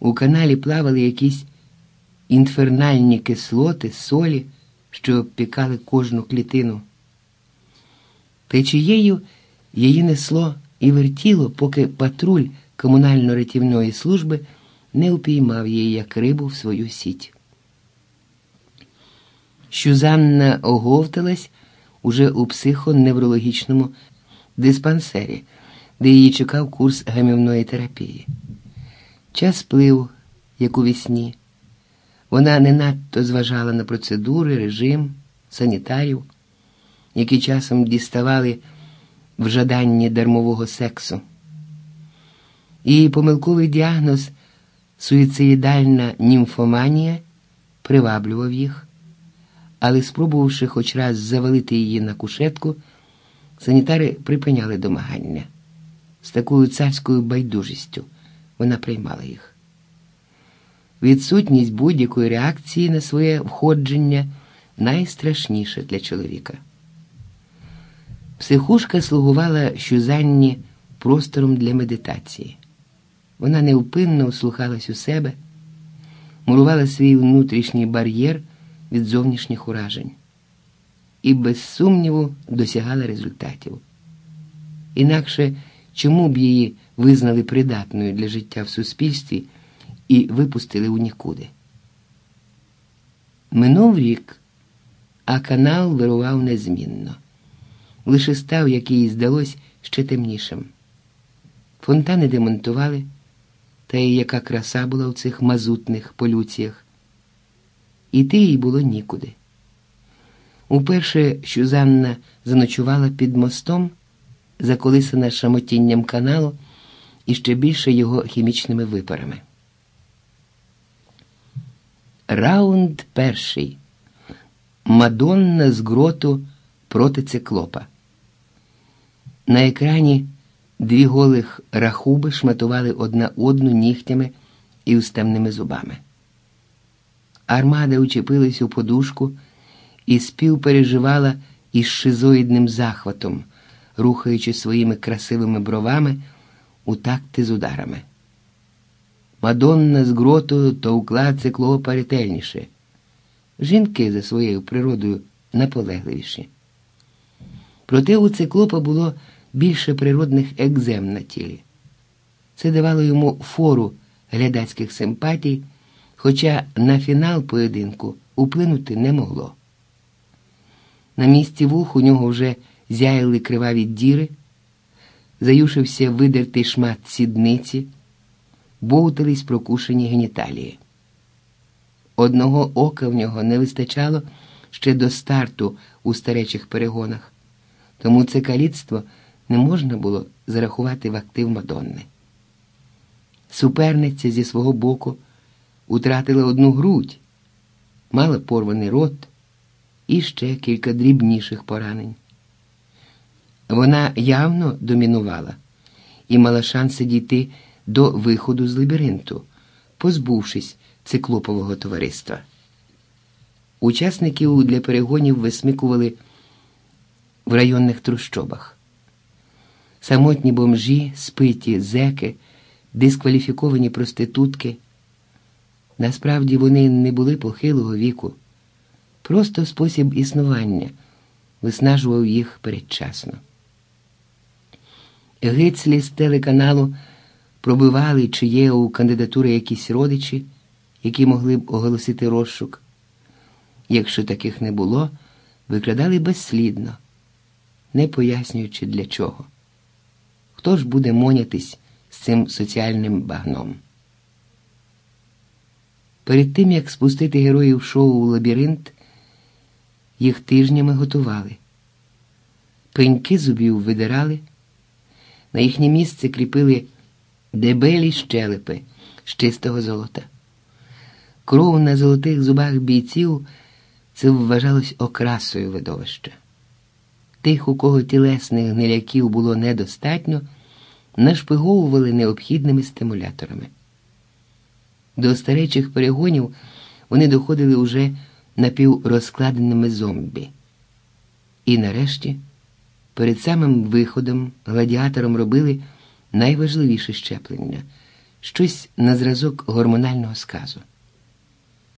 У каналі плавали якісь інфернальні кислоти, солі, що обпікали кожну клітину. Течією її несло і вертіло, поки патруль комунально-рятівної служби не упіймав її як рибу в свою сіть. Щузанна оговталась уже у психоневрологічному диспансері, де її чекав курс гамівної терапії. Час плив, як у вісні. Вона не надто зважала на процедури, режим, санітарів, які часом діставали в жаданні дармового сексу. Її помилковий діагноз суїцидальна німфоманія приваблював їх, але, спробувавши хоч раз завалити її на кушетку, санітари припиняли домагання. З такою царською байдужістю вона приймала їх. Відсутність будь-якої реакції на своє входження найстрашніше для чоловіка. Психушка слугувала щузанні простором для медитації. Вона невпинно услухалась у себе, мурувала свій внутрішній бар'єр від зовнішніх уражень і, без сумніву, досягала результатів. Інакше чому б її визнали придатною для життя в суспільстві і випустили у нікуди? Минув рік, а канал вирував незмінно. Лише став, як їй здалось, ще темнішим. Фонтани демонтували, та й яка краса була в цих мазутних полюціях. Іти їй було нікуди. Уперше Щузанна заночувала під мостом, заколисана шамотінням каналу і ще більше його хімічними випарами. Раунд перший. Мадонна з гроту проти циклопа. На екрані дві голих рахуби шматували одна одну нігтями і уставними зубами. Армада учепилась у подушку і співпереживала із шизоїдним захватом, рухаючи своїми красивими бровами у такти з ударами. Мадонна з гроту товкла циклопа ретельніше. Жінки за своєю природою наполегливіші. Проте у циклопа було більше природних екзем на тілі. Це давало йому фору глядацьких симпатій, хоча на фінал поєдинку вплинути не могло. На місці вух у нього вже зяяли криваві діри, заюшився видертий шмат сідниці, бовтались прокушені геніталії. Одного ока в нього не вистачало ще до старту у старечих перегонах, тому це каліцтво не можна було зарахувати в актив Мадонни. Суперниця зі свого боку утратила одну грудь, мала порваний рот і ще кілька дрібніших поранень. Вона явно домінувала і мала шанси дійти до виходу з лабіринту, позбувшись циклопового товариства. Учасників для перегонів висмикували в районних трущобах. Самотні бомжі, спиті, зеки, дискваліфіковані проститутки. Насправді вони не були похилого віку, просто спосіб існування виснажував їх передчасно. Гицлі з телеканалу пробивали, чи є у кандидатури якісь родичі, які могли б оголосити розшук. Якщо таких не було, викрадали безслідно, не пояснюючи для чого. Хто ж буде монятись з цим соціальним багном? Перед тим, як спустити героїв шоу у лабіринт, їх тижнями готували. Пеньки зубів видирали, на їхнє місце кріпили дебелі щелепи з чистого золота. Кров на золотих зубах бійців це вважалось окрасою видовища. Тих, у кого тілесних гниляків було недостатньо, нашпиговували необхідними стимуляторами. До старечих перегонів вони доходили уже напіврозкладеними зомбі. І нарешті, перед самим виходом гладіатором робили найважливіше щеплення, щось на зразок гормонального сказу.